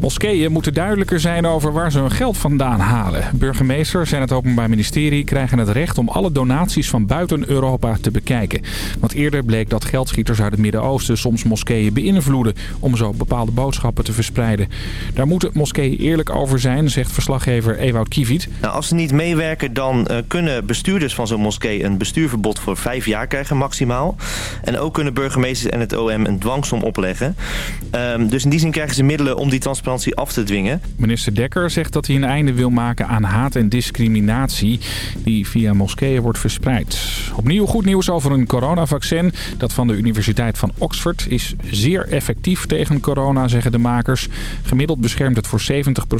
Moskeeën moeten duidelijker zijn over waar ze hun geld vandaan halen. Burgemeesters en het Openbaar Ministerie krijgen het recht om alle donaties van buiten Europa te bekijken. Want eerder bleek dat geldschieters uit het Midden-Oosten soms moskeeën beïnvloeden om zo bepaalde boodschappen te verspreiden. Daar moeten moskeeën eerlijk over zijn, zegt verslaggever Ewout Kiviet. Nou, als ze niet meewerken, dan uh, kunnen bestuurders van zo'n moskee een bestuurverbod voor vijf jaar krijgen maximaal. En ook kunnen burgemeesters en het OM een dwangsom opleggen. Um, dus in die zin krijgen ze middelen om die transparantie af te dwingen. Minister Dekker zegt dat hij een einde wil maken aan haat en discriminatie die via moskeeën wordt verspreid. Opnieuw goed nieuws over een coronavaccin. Dat van de Universiteit van Oxford is zeer effectief tegen corona, zeggen de makers. Gemiddeld beschermt het voor 70%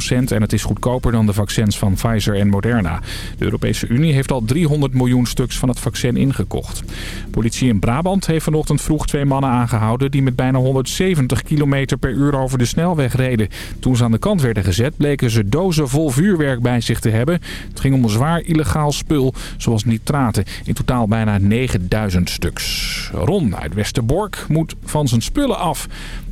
en het is goedkoper dan de vaccins van Pfizer en Moderna. De Europese Unie heeft al 300 miljoen stuks van het vaccin ingekocht. Politie in Brabant heeft vanochtend vroeg twee mannen aangehouden... die met bijna 170 km per uur over de snelweg reden. Toen ze aan de kant werden gezet bleken ze dozen vol vuurwerk bij zich te hebben. Het ging om een zwaar illegaal spul, zoals nitraten. In totaal bijna 9000 stuks. Ron uit Westerbork moet van zijn spullen af.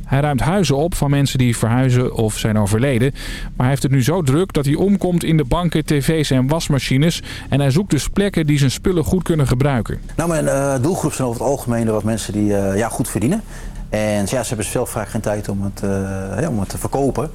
Hij ruimt huizen op van mensen die verhuizen of zijn overleden. Maar hij heeft het nu zo druk dat hij omkomt in de banken, tv's en wasmachines. En hij zoekt dus plekken die zijn spullen goed kunnen gebruiken. Nou, mijn uh, doelgroep zijn over het algemeen wat mensen die uh, ja, goed verdienen. En ja, ze hebben zelf vaak geen tijd om het, uh, ja, om het te verkopen.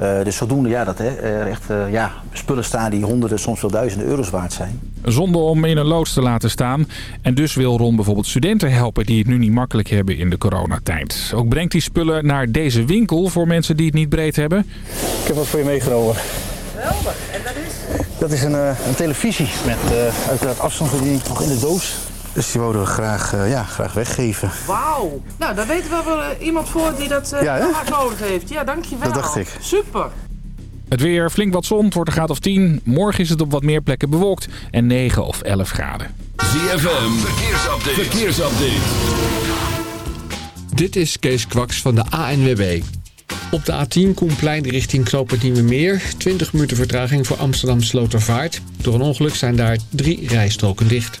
Uh, dus zodoende ja, dat hè, er echt uh, ja, spullen staan die honderden, soms wel duizenden euro's waard zijn. Zonde om in een loods te laten staan. En dus wil Ron bijvoorbeeld studenten helpen die het nu niet makkelijk hebben in de coronatijd. Ook brengt hij spullen naar deze winkel voor mensen die het niet breed hebben. Ik heb wat voor je meegenomen. Geweldig. En dat is? Dat is een, een televisie met uh, uiteraard afstandsbediening nog in de doos. Dus die wouden we graag, uh, ja, graag weggeven. Wauw. Nou, daar weten we wel uh, iemand voor die dat uh, ja, hard nodig heeft. Ja, dankjewel. Dat dacht ik. Super. Het weer, flink wat zon, het wordt een graad of 10. Morgen is het op wat meer plekken bewolkt en 9 of 11 graden. ZFM, verkeersupdate. verkeersupdate. Dit is Kees Kwaks van de ANWB. Op de A10 Koenplein richting Knoopend Nieuwe Meer. 20 minuten vertraging voor Amsterdam Slotervaart. Door een ongeluk zijn daar drie rijstroken dicht.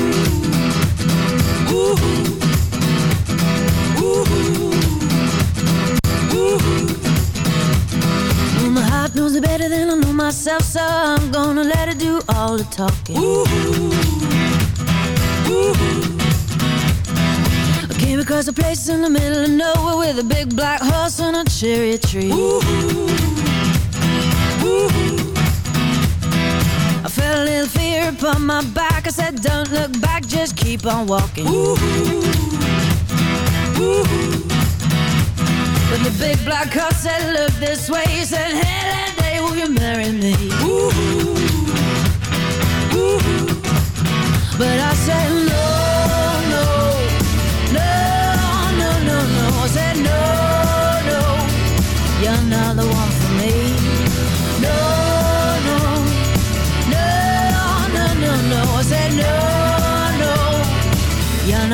So I'm gonna let it do all the talking. Ooh, ooh. I came across a place in the middle of nowhere with a big black horse and a cherry tree. Ooh, I felt a little fear upon my back. I said, Don't look back, just keep on walking. But the big black horse said, look this way He said, hey,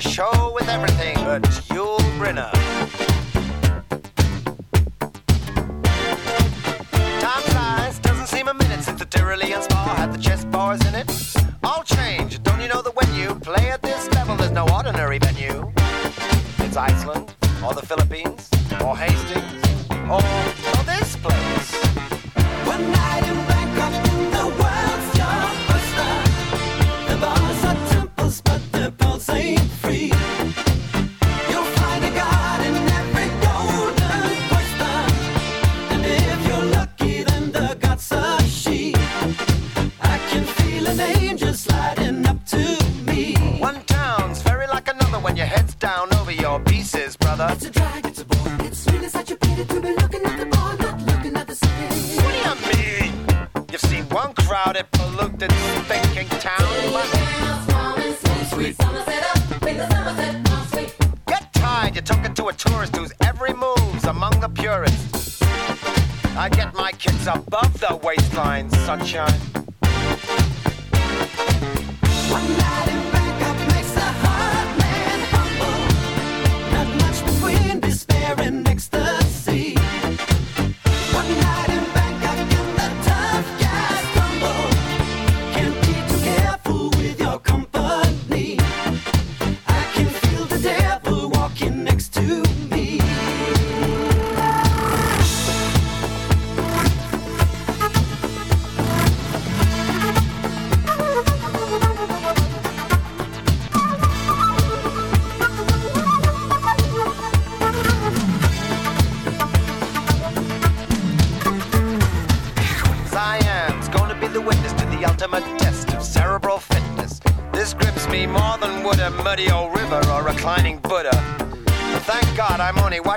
show.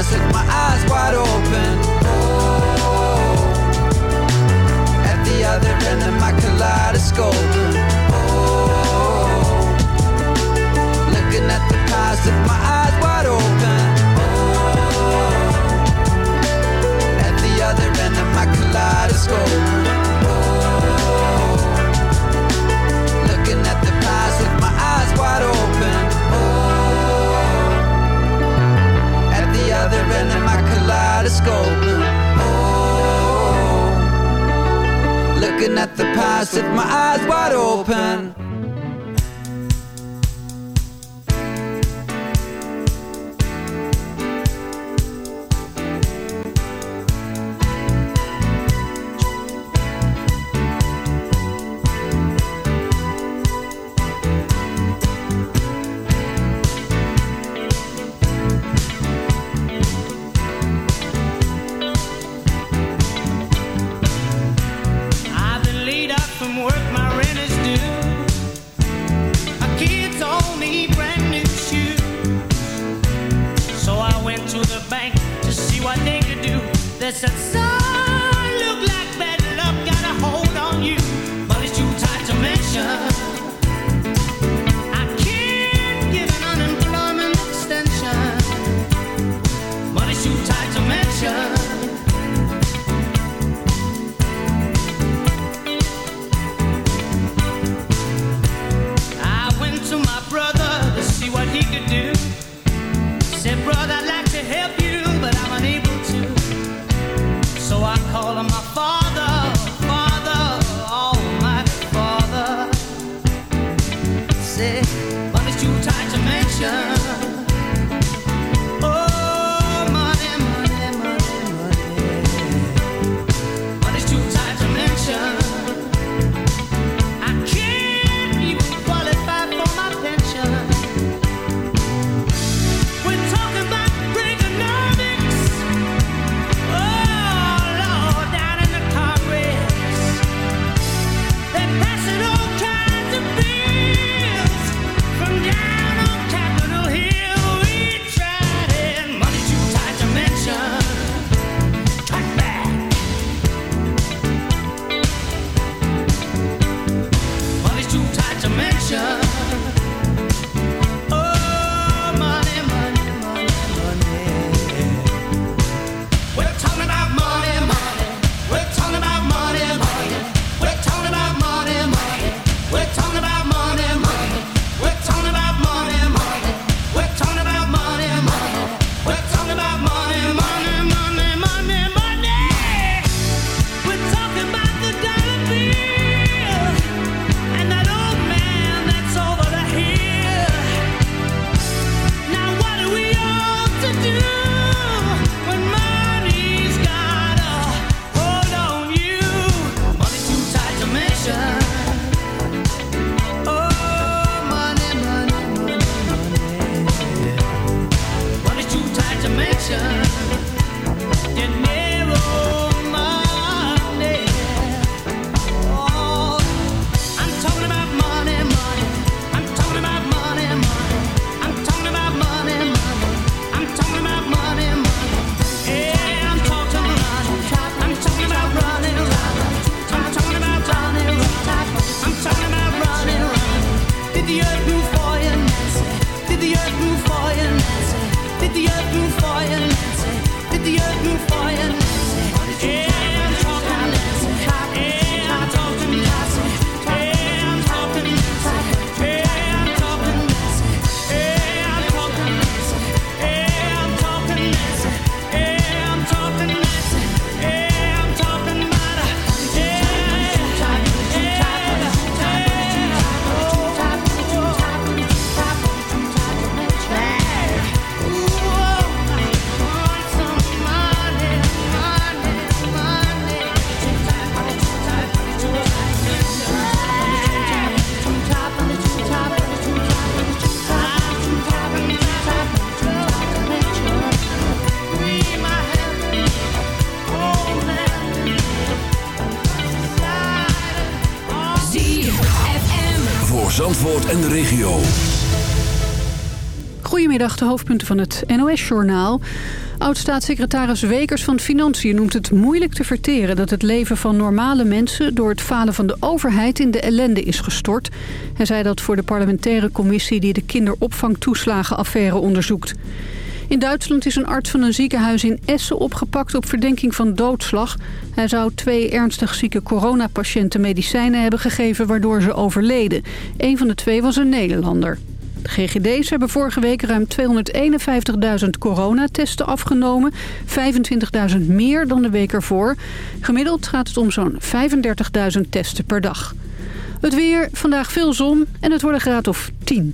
eyes, left my eyes wide open. Oh, at the other end of my kaleidoscope. Oh, looking at the past, my eyes wide open. Oh, at the other end of my kaleidoscope. staring at my kaleidoscope. Oh, looking at the past with my eyes wide open. Zandvoort en de regio. Goedemiddag, de hoofdpunten van het NOS-journaal. Oud-staatssecretaris Wekers van Financiën noemt het moeilijk te verteren... dat het leven van normale mensen door het falen van de overheid in de ellende is gestort. Hij zei dat voor de parlementaire commissie die de kinderopvangtoeslagenaffaire onderzoekt. In Duitsland is een arts van een ziekenhuis in Essen opgepakt op verdenking van doodslag. Hij zou twee ernstig zieke coronapatiënten medicijnen hebben gegeven waardoor ze overleden. Een van de twee was een Nederlander. De GGD's hebben vorige week ruim 251.000 coronatesten afgenomen. 25.000 meer dan de week ervoor. Gemiddeld gaat het om zo'n 35.000 testen per dag. Het weer, vandaag veel zon en het wordt een graad of 10.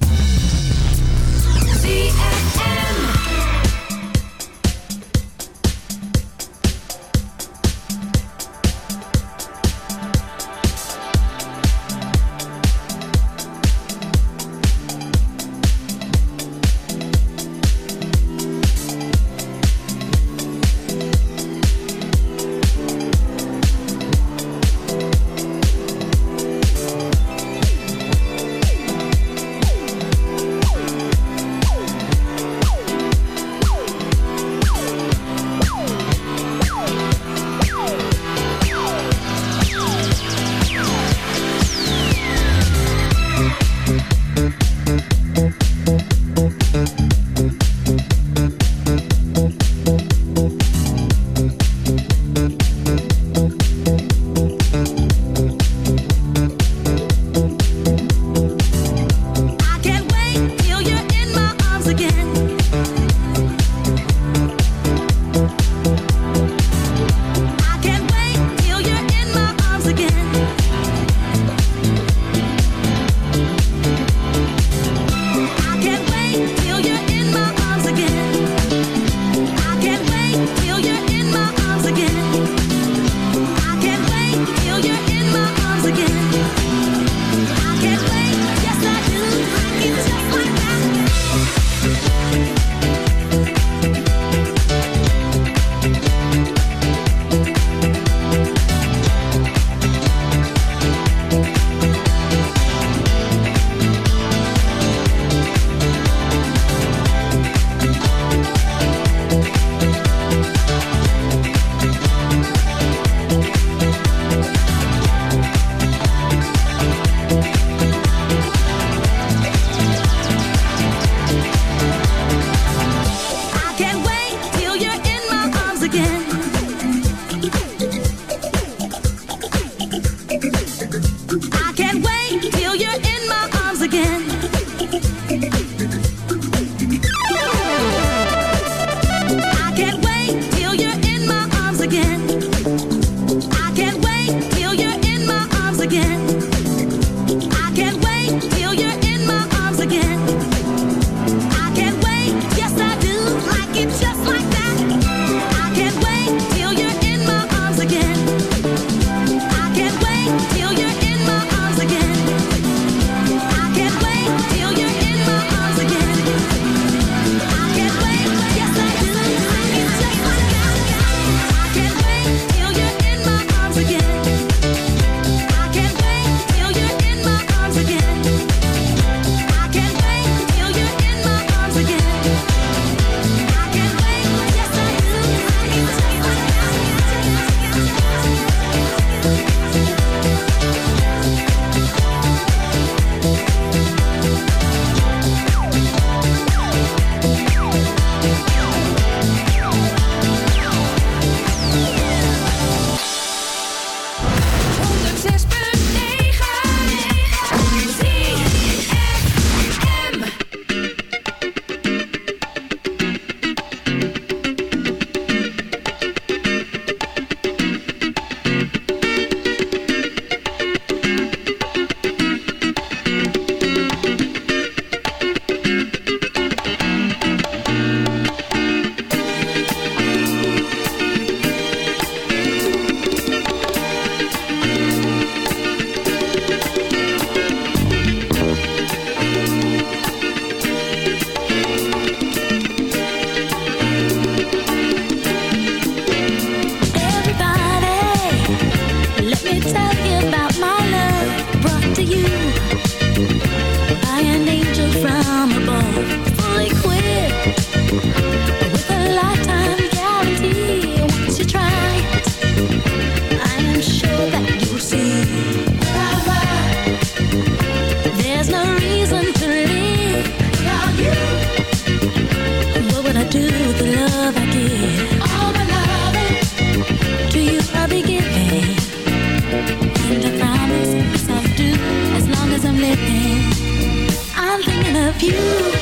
Of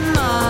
gave the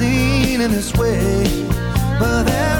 seen in this way, but there